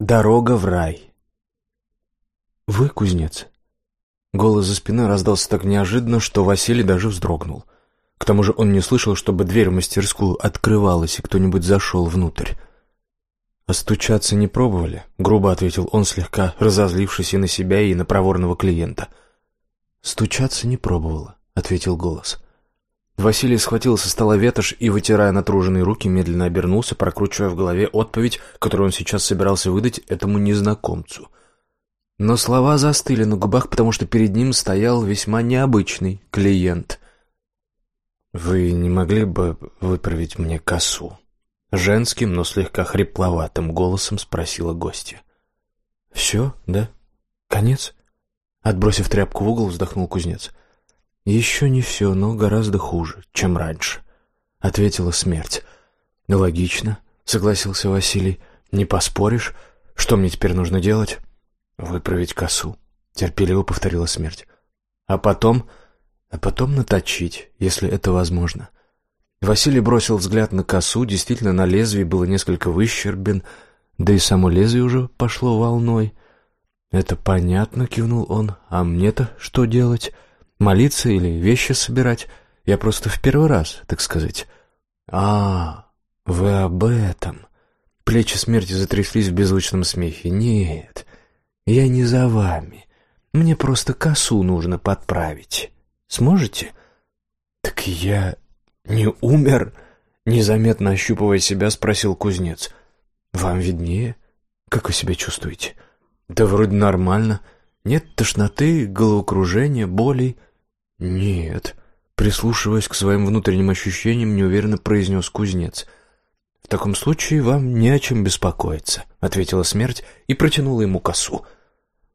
Дорога в рай. Вы кузнец? Голос за спиной раздался так неожиданно, что Василий даже вздрогнул. К тому же он не слышал, чтобы дверь в мастерскую открывалась и кто-нибудь зашел внутрь. «А стучаться не пробовали?» — грубо ответил он, слегка разозлившись и на себя, и на проворного клиента. «Стучаться не пробовала», — ответил голос. Василий схватил со стола ветошь и, вытирая натруженные руки, медленно обернулся, прокручивая в голове отповедь, которую он сейчас собирался выдать этому незнакомцу. Но слова застыли на губах, потому что перед ним стоял весьма необычный клиент. «Вы не могли бы выправить мне косу?» Женским, но слегка хрипловатым голосом спросила гостья. «Все, да? Конец?» Отбросив тряпку в угол, вздохнул кузнец. «Еще не все, но гораздо хуже, чем раньше», — ответила смерть. «Логично», — согласился Василий. «Не поспоришь. Что мне теперь нужно делать?» «Выправить косу», — терпеливо повторила смерть. «А потом...» «А потом наточить, если это возможно». Василий бросил взгляд на косу, действительно, на лезвии было несколько выщербин, да и само лезвие уже пошло волной. «Это понятно», — кивнул он, — «а мне-то что делать? Молиться или вещи собирать? Я просто в первый раз, так сказать». «А, вы об этом...» Плечи смерти затряслись в беззвучном смехе. «Нет, я не за вами. Мне просто косу нужно подправить. Сможете? Так я не умер? Незаметно ощупывая себя, спросил кузнец. Вам виднее? Как вы себя чувствуете? Да вроде нормально. Нет тошноты, головокружения, болей? Нет. Прислушиваясь к своим внутренним ощущениям, неуверенно произнес кузнец. «В таком случае вам не о чем беспокоиться», — ответила смерть и протянула ему косу.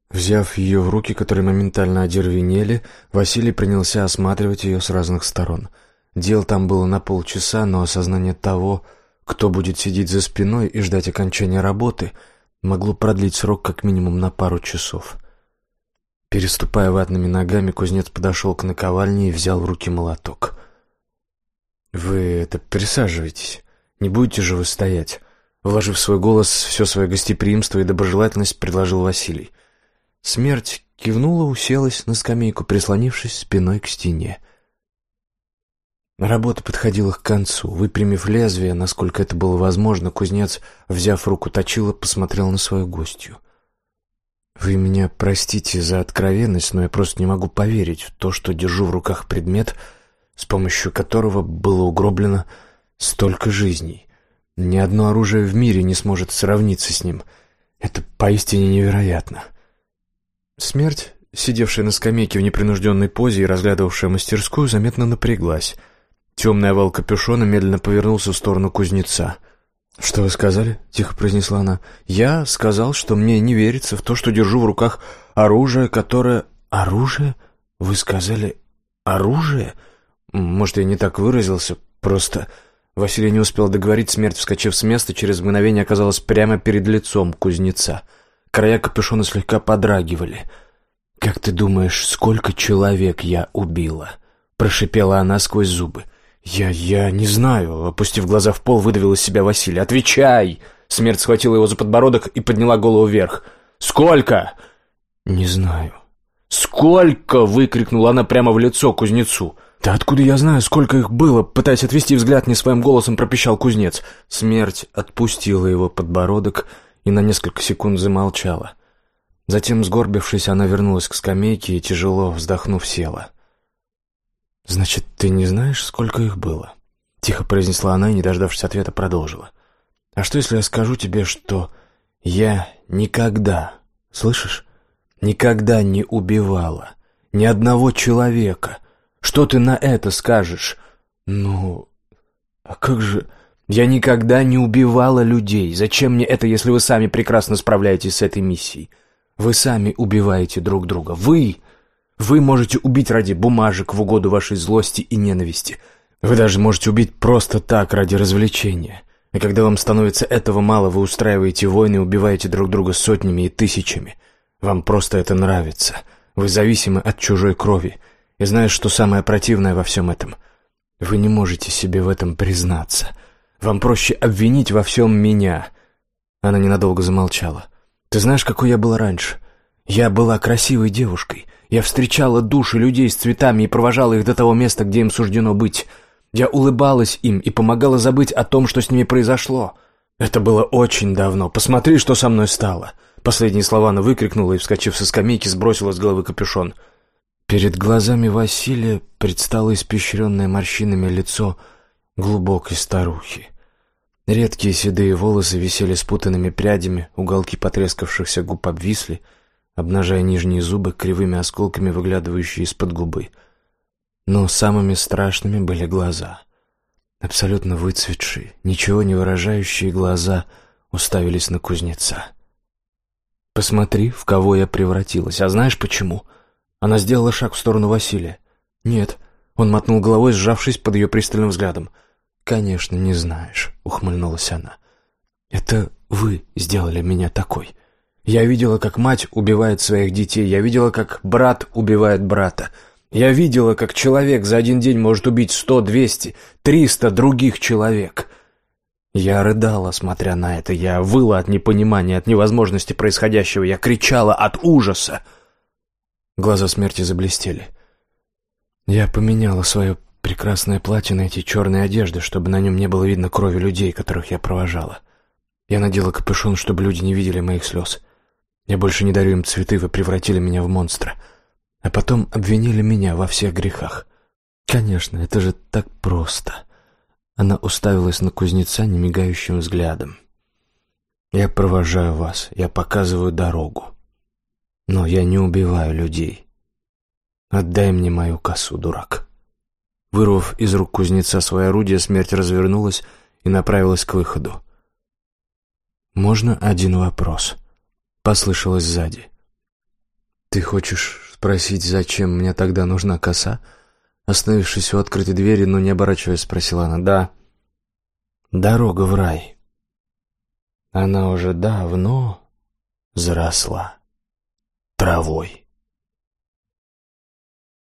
Взяв ее в руки, которые моментально одервенели, Василий принялся осматривать ее с разных сторон. Дел там было на полчаса, но осознание того, кто будет сидеть за спиной и ждать окончания работы, могло продлить срок как минимум на пару часов. Переступая ватными ногами, кузнец подошел к наковальне и взял в руки молоток. «Вы это присаживайтесь. Не будете же вы стоять?» Вложив свой голос все свое гостеприимство и доброжелательность, предложил Василий. Смерть кивнула, уселась на скамейку, прислонившись спиной к стене. Работа подходила к концу. Выпрямив лезвие, насколько это было возможно, кузнец, взяв руку точила, посмотрел на свою гостью. «Вы меня простите за откровенность, но я просто не могу поверить в то, что держу в руках предмет, с помощью которого было угроблено столько жизней. Ни одно оружие в мире не сможет сравниться с ним. Это поистине невероятно». Смерть, сидевшая на скамейке в непринужденной позе и разглядывавшая мастерскую, заметно напряглась. Темный овал капюшона медленно повернулся в сторону кузнеца. «Что вы сказали?» — тихо произнесла она. «Я сказал, что мне не верится в то, что держу в руках оружие, которое...» «Оружие? Вы сказали оружие?» «Может, я не так выразился, просто...» Василий не успел договорить, смерть, вскочив с места, через мгновение оказалась прямо перед лицом кузнеца — Края капюшона слегка подрагивали. «Как ты думаешь, сколько человек я убила?» Прошипела она сквозь зубы. «Я... я не знаю», — опустив глаза в пол, выдавил из себя Василий. «Отвечай!» Смерть схватила его за подбородок и подняла голову вверх. «Сколько?» «Не знаю». «Сколько?» — выкрикнула она прямо в лицо кузнецу. «Да откуда я знаю, сколько их было?» Пытаясь отвести взгляд, не своим голосом пропищал кузнец. Смерть отпустила его подбородок и на несколько секунд замолчала. Затем, сгорбившись, она вернулась к скамейке и, тяжело вздохнув, села. «Значит, ты не знаешь, сколько их было?» Тихо произнесла она и, не дождавшись ответа, продолжила. «А что, если я скажу тебе, что я никогда, слышишь, никогда не убивала ни одного человека? Что ты на это скажешь?» «Ну, а как же...» Я никогда не убивала людей. Зачем мне это, если вы сами прекрасно справляетесь с этой миссией? Вы сами убиваете друг друга. Вы! Вы можете убить ради бумажек в угоду вашей злости и ненависти. Вы даже можете убить просто так, ради развлечения. И когда вам становится этого мало, вы устраиваете войны и убиваете друг друга сотнями и тысячами. Вам просто это нравится. Вы зависимы от чужой крови. И знаешь, что самое противное во всем этом? Вы не можете себе в этом признаться. Вам проще обвинить во всем меня. Она ненадолго замолчала. «Ты знаешь, какой я была раньше? Я была красивой девушкой. Я встречала души людей с цветами и провожала их до того места, где им суждено быть. Я улыбалась им и помогала забыть о том, что с ними произошло. Это было очень давно. Посмотри, что со мной стало». Последние слова она выкрикнула и, вскочив со скамейки, сбросила с головы капюшон. Перед глазами Василия предстало испещренное морщинами лицо глубокой старухи. Редкие седые волосы висели спутанными прядями, уголки потрескавшихся губ обвисли, обнажая нижние зубы кривыми осколками, выглядывающие из-под губы. Но самыми страшными были глаза. Абсолютно выцветшие, ничего не выражающие глаза уставились на кузнеца. «Посмотри, в кого я превратилась. А знаешь почему?» Она сделала шаг в сторону Василия. «Нет». Он мотнул головой, сжавшись под ее пристальным взглядом. «Конечно, не знаешь», — ухмыльнулась она. «Это вы сделали меня такой. Я видела, как мать убивает своих детей, я видела, как брат убивает брата. Я видела, как человек за один день может убить сто, двести, триста других человек». Я рыдала, смотря на это, я выла от непонимания, от невозможности происходящего, я кричала от ужаса. Глаза смерти заблестели. Я поменяла свое прекрасное платье на эти черные одежды, чтобы на нем не было видно крови людей, которых я провожала. Я надела капюшон, чтобы люди не видели моих слез. Я больше не дарю им цветы, вы превратили меня в монстра. А потом обвинили меня во всех грехах. Конечно, это же так просто. Она уставилась на кузнеца немигающим взглядом. Я провожаю вас, я показываю дорогу. Но я не убиваю людей. Отдай мне мою косу, дурак. Вырвав из рук кузнеца свое орудие, смерть развернулась и направилась к выходу. «Можно один вопрос?» — послышалось сзади. «Ты хочешь спросить, зачем мне тогда нужна коса?» Остановившись у открытой двери, но не оборачиваясь, спросила она. «Да». «Дорога в рай». Она уже давно заросла травой.